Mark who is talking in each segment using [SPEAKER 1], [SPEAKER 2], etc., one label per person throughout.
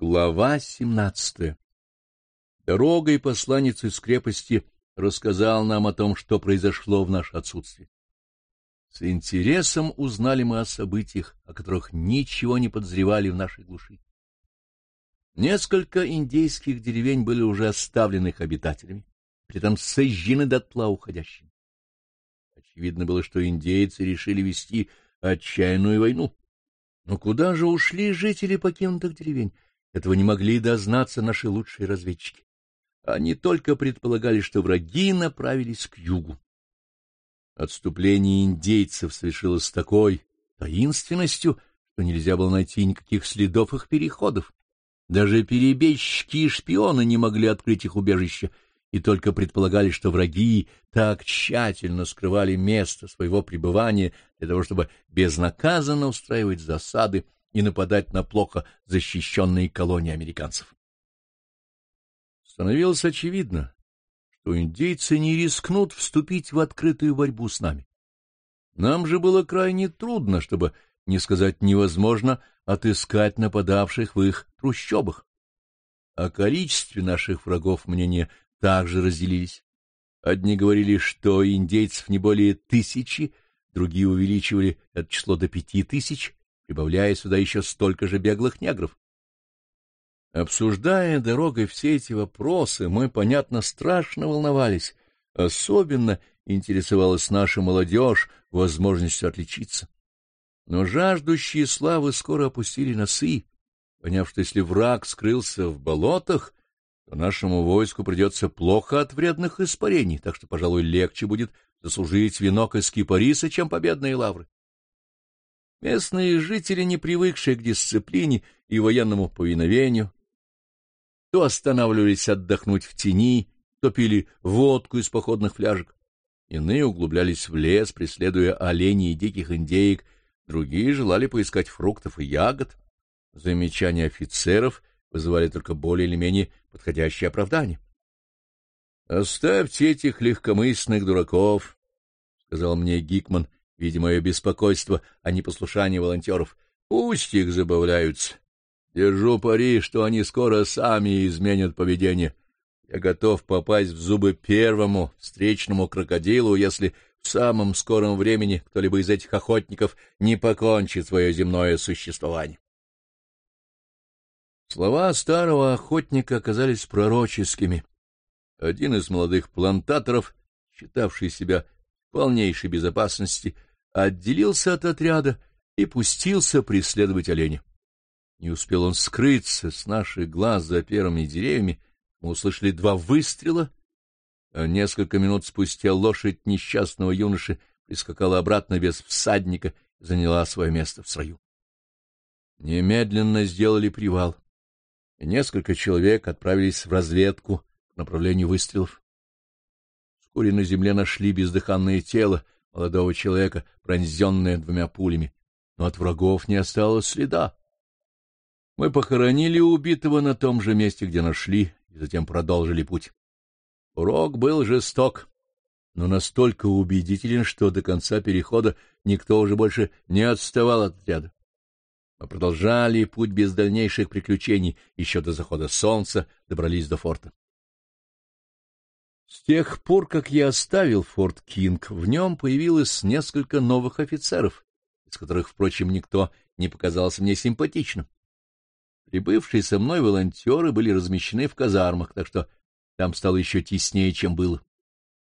[SPEAKER 1] Глава семнадцатая Дорогой посланец из крепости рассказал нам о том, что произошло в наше отсутствие. С интересом узнали мы о событиях, о которых ничего не подозревали в нашей глуши. Несколько индейских деревень были уже оставлены их обитателями, при этом сожжены дотла уходящими. Очевидно было, что индейцы решили вести отчаянную войну. Но куда же ушли жители покинутых деревень? Этого не могли дознаться наши лучшие разведчики. Они только предполагали, что враги направились к югу. Отступление индейцев совершилось с такой таинственностью, что нельзя было найти никаких следов их переходов. Даже перебежчики и шпионы не могли открыть их убежище, и только предполагали, что враги так тщательно скрывали место своего пребывания для того, чтобы безнаказанно устраивать засады и нападать на плохо защищенные колонии американцев. Становилось очевидно, что индейцы не рискнут вступить в открытую борьбу с нами. Нам же было крайне трудно, чтобы не сказать невозможно, отыскать нападавших в их трущобах. О количестве наших врагов мнения также разделились. Одни говорили, что индейцев не более тысячи, другие увеличивали это число до пяти тысяч, прибавляя сюда еще столько же беглых негров. Обсуждая дорогой все эти вопросы, мы, понятно, страшно волновались. Особенно интересовалась наша молодежь возможностью отличиться. Но жаждущие славы скоро опустили носы, поняв, что если враг скрылся в болотах, то нашему войску придется плохо от вредных испарений, так что, пожалуй, легче будет заслужить венок из кипариса, чем победные лавры. Местные жители, не привыкшие к дисциплине и военному повиновению, то останавливались отдохнуть в тени, то пили водку из походных фляжек. Иные углублялись в лес, преследуя оленей и диких индеек, другие желали поискать фруктов и ягод. Замечания офицеров вызывали только более или менее подходящее оправдание. — Оставьте этих легкомысленных дураков, — сказал мне Гикман, видя мое беспокойство о непослушании волонтеров. — Пусть их забавляются. Держу пари, что они скоро сами изменят поведение. Я готов попасть в зубы первому встречному крокодилу, если в самом скором времени кто-либо из этих охотников не покончит свое земное существование. Слова старого охотника оказались пророческими. Один из молодых плантаторов, считавший себя в полнейшей безопасности, отделился от отряда и пустился преследовать оленя. Не успел он скрыться с наших глаз за первыми деревьями, мы услышали два выстрела, а несколько минут спустя лошадь несчастного юноши прискакала обратно без всадника и заняла свое место в строю. Немедленно сделали привал, и несколько человек отправились в разведку к направлению выстрелов. Вскоре на земле нашли бездыханное тело молодого человека, пронзенное двумя пулями, но от врагов не осталось следа. Мы похоронили убитого на том же месте, где нашли, и затем продолжили путь. Урок был жесток, но настолько убедителен, что до конца перехода никто уже больше не отставал от отряда. Мы продолжали путь без дальнейших приключений, еще до захода солнца добрались до форта. С тех пор, как я оставил форт Кинг, в нем появилось несколько новых офицеров, из которых, впрочем, никто не показался мне симпатичным. Прибывшие со мной волонтеры были размещены в казармах, так что там стало еще теснее, чем было.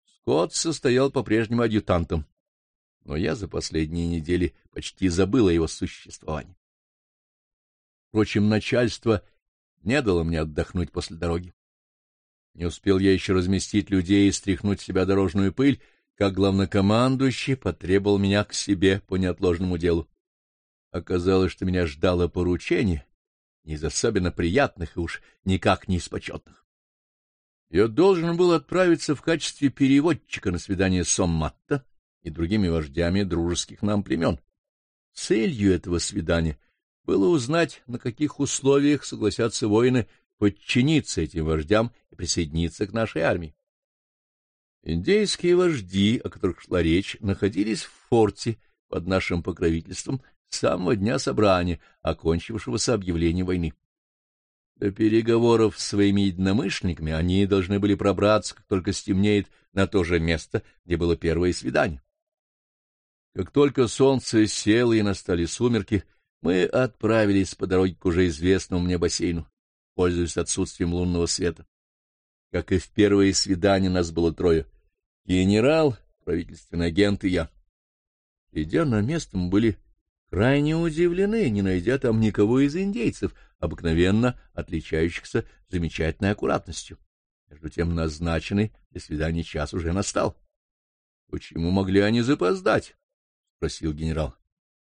[SPEAKER 1] Скотт состоял по-прежнему адъютантом, но я за последние недели почти забыл о его существовании. Впрочем, начальство не дало мне отдохнуть после дороги. Не успел я еще разместить людей и стряхнуть с себя дорожную пыль, как главнокомандующий потребовал меня к себе по неотложному делу. Оказалось, что меня ждало поручение, не из особенно приятных и уж никак не из почетных. Я должен был отправиться в качестве переводчика на свидание с и другими вождями дружеских нам племен. Целью этого свидания было узнать, на каких условиях согласятся воины подчиниться этим вождям и присоединиться к нашей армии. Индейские вожди, о которых шла речь, находились в форте под нашим покровительством с самого дня собрания, окончившегося объявлением войны. До переговоров с своими единомышленниками они должны были пробраться, как только стемнеет, на то же место, где было первое свидание. Как только солнце село и настали сумерки, мы отправились по дороге к уже известному мне бассейну, пользуясь отсутствием лунного света. Как и в первое свидание нас было трое — генерал, правительственный агент и я. Идя на место, мы были крайне удивлены, не найдя там никого из индейцев, обыкновенно отличающихся замечательной аккуратностью. Между тем назначенный для свидания час уже настал. — Почему могли они запоздать? — спросил генерал.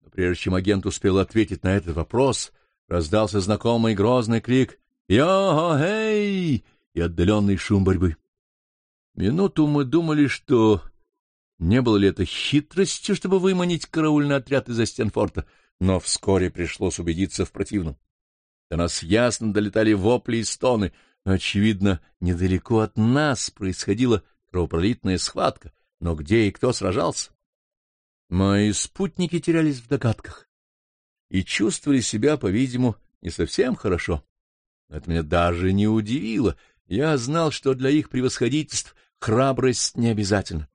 [SPEAKER 1] Но прежде чем агент успел ответить на этот вопрос, раздался знакомый грозный крик «Йо-эй!» и отдаленный шум борьбы. Минуту мы думали, что не было ли это хитростью, чтобы выманить караульный отряд из-за стен форта, но вскоре пришлось убедиться в противном. До нас ясно долетали вопли и стоны. Очевидно, недалеко от нас происходила кровопролитная схватка, но где и кто сражался? Мои спутники терялись в догадках и чувствовали себя, по-видимому, не совсем хорошо. Это меня даже не удивило. Я знал, что для их превосходительств храбрость не обязательна.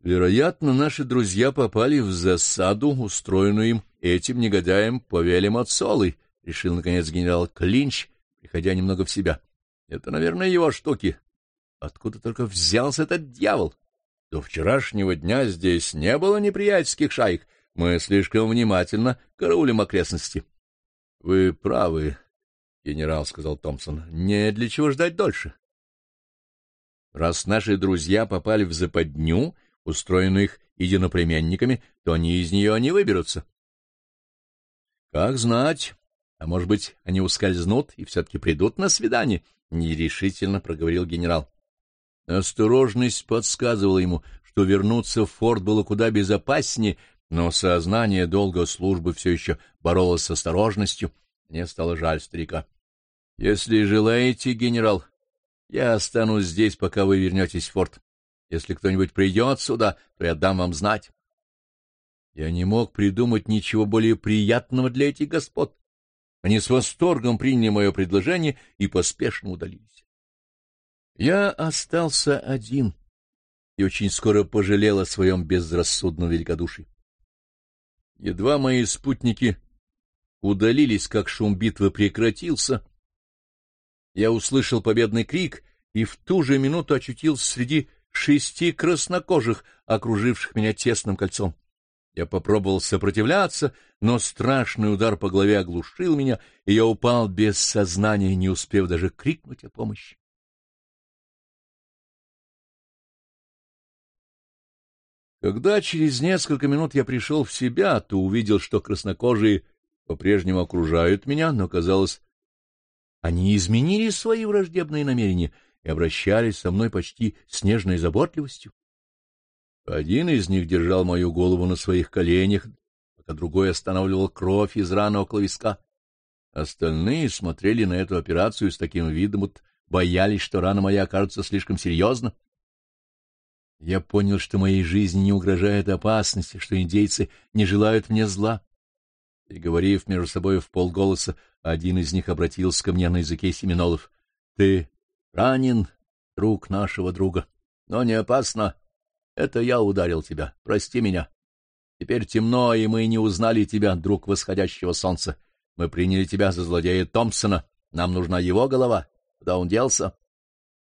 [SPEAKER 1] Вероятно, наши друзья попали в засаду, устроенную им этим негодяем Павелем Отсолой, — решил, наконец, генерал Клинч, приходя немного в себя. Это, наверное, его штуки. Откуда только взялся этот дьявол? До вчерашнего дня здесь не было неприятельских шаек. Мы слишком внимательно караулим окрестности. — Вы правы, — генерал сказал Томпсон. — Не для чего ждать дольше. Раз наши друзья попали в западню, устроенную их единоплеменниками, то они из нее не выберутся. — Как знать, а может быть, они ускользнут и все-таки придут на свидание, — нерешительно проговорил генерал. Осторожность подсказывала ему, что вернуться в форт было куда безопаснее, но сознание долгой службы все еще боролось с осторожностью. Мне стало жаль старика. — Если желаете, генерал, я останусь здесь, пока вы вернетесь в форт. Если кто-нибудь придет сюда, то я дам вам знать. Я не мог придумать ничего более приятного для этих господ. Они с восторгом приняли мое предложение и поспешно удалились. Я остался один и очень скоро пожалел о своем безрассудном великодушии. Едва мои спутники удалились, как шум битвы прекратился, я услышал победный крик и в ту же минуту очутился среди шести краснокожих, окруживших меня тесным кольцом. Я попробовал сопротивляться, но страшный удар по голове оглушил меня, и я упал без сознания, не успев даже крикнуть о помощи. Когда через несколько минут я пришел в себя, то увидел, что краснокожие по-прежнему окружают меня, но, казалось, они изменили свои враждебные намерения и обращались со мной почти с нежной заботливостью. Один из них держал мою голову на своих коленях, пока другой останавливал кровь из раны около виска. Остальные смотрели на эту операцию с таким видом, вот боялись, что рана моя окажется слишком серьезна. Я понял, что моей жизни не угрожает опасности, что индейцы не желают мне зла. Переговорив между собой в полголоса, один из них обратился ко мне на языке семинолов. — Ты ранен, друг нашего друга, но не опасно. Это я ударил тебя. Прости меня. Теперь темно, и мы не узнали тебя, друг восходящего солнца. Мы приняли тебя за злодея Томпсона. Нам нужна его голова. Куда он делся?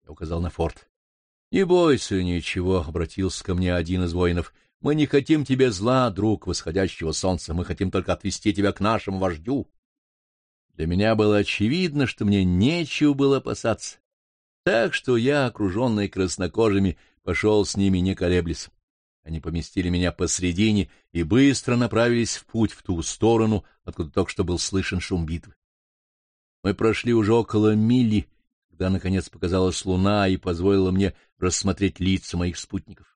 [SPEAKER 1] Я указал на форт. — Не бойся ничего, — обратился ко мне один из воинов. — Мы не хотим тебе зла, друг восходящего солнца. Мы хотим только отвести тебя к нашему вождю. Для меня было очевидно, что мне нечего было опасаться. Так что я, окруженный краснокожими, пошел с ними, не колеблясь. Они поместили меня посредине и быстро направились в путь в ту сторону, откуда только что был слышен шум битвы. Мы прошли уже около мили, когда, наконец, показалась луна и позволила мне рассмотреть лица моих спутников.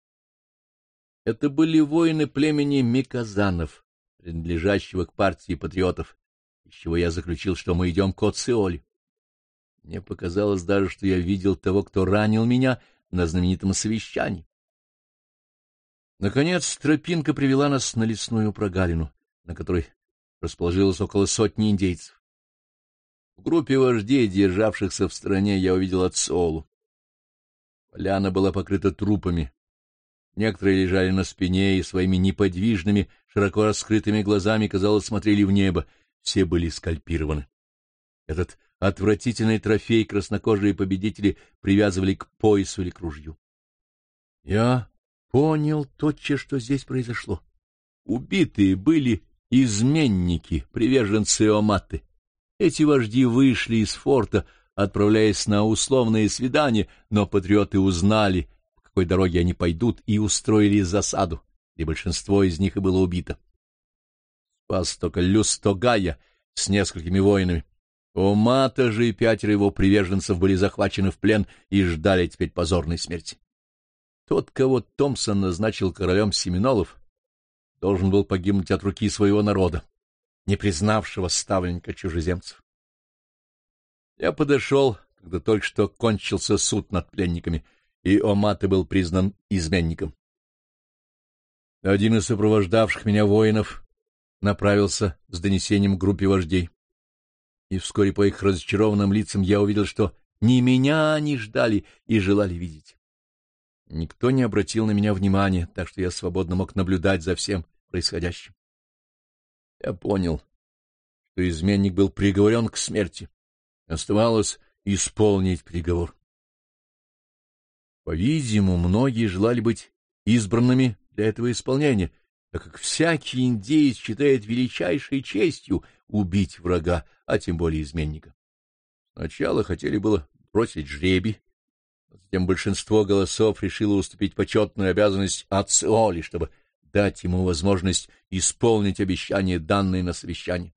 [SPEAKER 1] Это были воины племени Миказанов, принадлежащего к партии патриотов, из чего я заключил, что мы идем к Оциоле. Мне показалось даже, что я видел того, кто ранил меня на знаменитом совещании. Наконец тропинка привела нас на лесную прогалину, на которой расположилось около сотни индейцев. В группе вождей, державшихся в стороне, я увидел Ацолу. Поляна была покрыта трупами. Некоторые лежали на спине и своими неподвижными, широко раскрытыми глазами, казалось, смотрели в небо. Все были скальпированы. Этот отвратительный трофей краснокожие победители привязывали к поясу или к ружью. Я понял тотчас, что здесь произошло. Убитые были изменники, приверженцы Оматы. Эти вожди вышли из форта, отправляясь на условные свидания, но патриоты узнали, какой дороге они пойдут, и устроили засаду, и большинство из них и было убито. Спас только Люстогая с несколькими воинами. Омата же и пятеро его приверженцев были захвачены в плен и ждали теперь позорной смерти. Тот, кого Томпсон назначил королем Семенолов, должен был погибнуть от руки своего народа, не признавшего ставленника чужеземцев. Я подошел, когда только что кончился суд над пленниками, и Оматы был признан изменником. Один из сопровождавших меня воинов направился с донесением к группе вождей. И вскоре по их разочарованным лицам я увидел, что не меня они ждали и желали видеть. Никто не обратил на меня внимания, так что я свободно мог наблюдать за всем происходящим. Я понял, что изменник был приговорен к смерти. Оставалось исполнить приговор. По-видимому, многие желали быть избранными для этого исполнения, так как всякий индеец считает величайшей честью убить врага, а тем более изменника. Сначала хотели было бросить жребий, Затем большинство голосов решило уступить почетную обязанность Ациоли, чтобы дать ему возможность исполнить обещание, данное на совещании.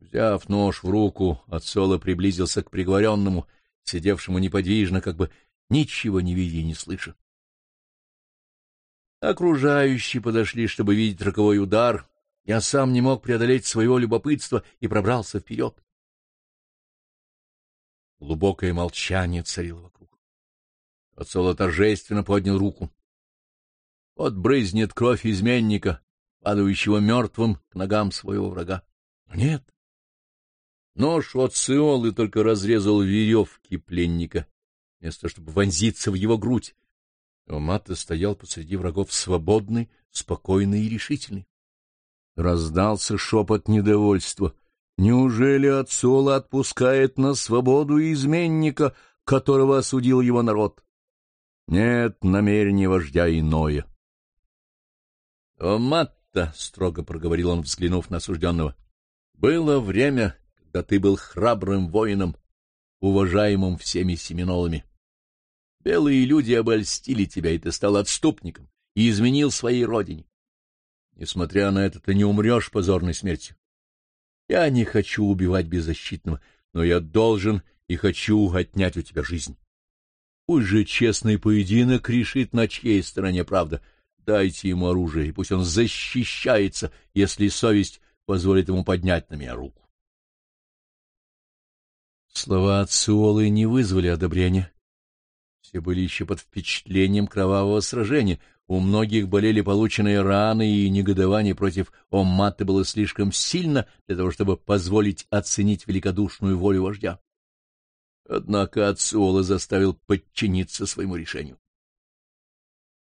[SPEAKER 1] Взяв нож в руку, Ацола приблизился к приговоренному, сидевшему неподвижно, как бы ничего не видя и не слыша. Окружающие подошли, чтобы видеть роковой удар. Я сам не мог преодолеть своего любопытства и пробрался вперед. Глубокое молчание царило вокруг. Оцоло торжественно поднял руку. Вот брызнет кровь изменника, падающего мертвым к ногам своего врага. Но нет. Нож от Сиолы только разрезал веревки пленника, вместо того, чтобы вонзиться в его грудь. Омата стоял посреди врагов свободный, спокойный и решительный. Раздался шепот недовольства. Неужели Ацола отпускает на свободу изменника, которого осудил его народ? Нет, намерение вождя иное. — О, Матта, — строго проговорил он, взглянув на осужденного, — было время, когда ты был храбрым воином, уважаемым всеми семинолами. Белые люди обольстили тебя, и ты стал отступником и изменил своей родине. Несмотря на это, ты не умрешь позорной смертью. Я не хочу убивать беззащитного, но я должен и хочу отнять у тебя жизнь. Пусть же честный поединок решит, на чьей стороне правда. Дайте ему оружие, и пусть он защищается, если совесть позволит ему поднять на меня руку. Слова Ациолы не вызвали одобрения. Все были еще под впечатлением кровавого сражения, у многих болели полученные раны, и негодование против Омматы было слишком сильно для того, чтобы позволить оценить великодушную волю вождя. Однако Ацуола заставил подчиниться своему решению.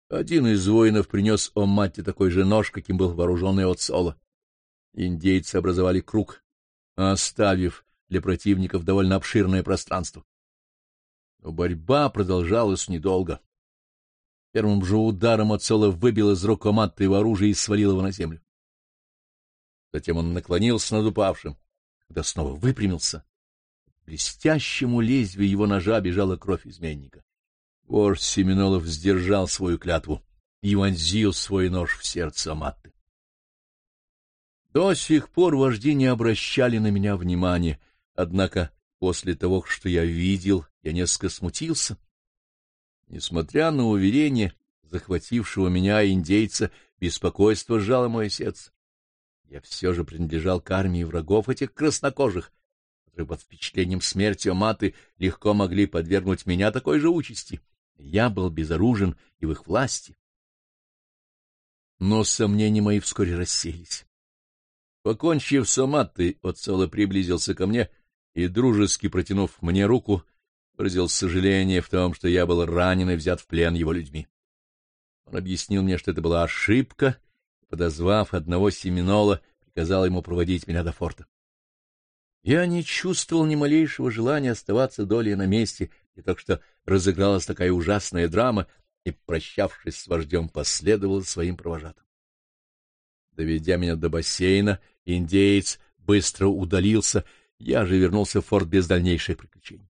[SPEAKER 1] Один из воинов принес Оммате такой же нож, каким был вооруженный Ацуола. Индейцы образовали круг, оставив для противников довольно обширное пространство. Но борьба продолжалась недолго. Первым же ударом Ацола выбил из рук Оматта его оружие и свалил его на землю. Затем он наклонился над упавшим, когда снова выпрямился. Блестящему лезвию его ножа бежала кровь изменника. Вождь Семенолов сдержал свою клятву и вонзил свой нож в сердце Аматты. До сих пор вожди не обращали на меня внимания, однако после того, что я видел, я несколько смутился Несмотря на уверение захватившего меня индейца, беспокойство сжало мое сердце. Я все же принадлежал к армии врагов этих краснокожих, которые под впечатлением смерти Оматы легко могли подвергнуть меня такой же участи. Я был безоружен и в их власти. Но сомнения мои вскоре рассеялись. Покончив с Оматой, Оцелло приблизился ко мне, и, дружески протянув мне руку, выразил сожаление в том, что я был ранен и взят в плен его людьми. Он объяснил мне, что это была ошибка, и, подозвав одного семинола, приказал ему проводить меня до форта. Я не чувствовал ни малейшего желания оставаться долей на месте, и так что разыгралась такая ужасная драма, и, прощавшись с вождем, последовал своим провожатым. Доведя меня до бассейна, индеец быстро удалился, я же вернулся в форт без дальнейших приключений.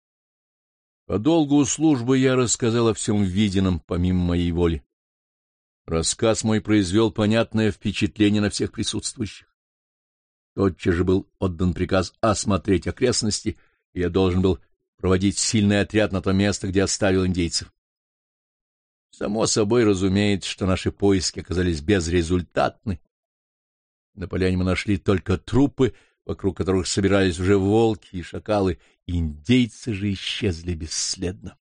[SPEAKER 1] По долгу службы я рассказал о всем виденном, помимо моей воли. Рассказ мой произвел понятное впечатление на всех присутствующих. Тотчас же был отдан приказ осмотреть окрестности, и я должен был проводить сильный отряд на то место, где оставил индейцев. Само собой разумеется, что наши поиски оказались безрезультатны. На поляне мы нашли только трупы, вокруг которых собирались уже волки и шакалы, индейцы же исчезли бесследно.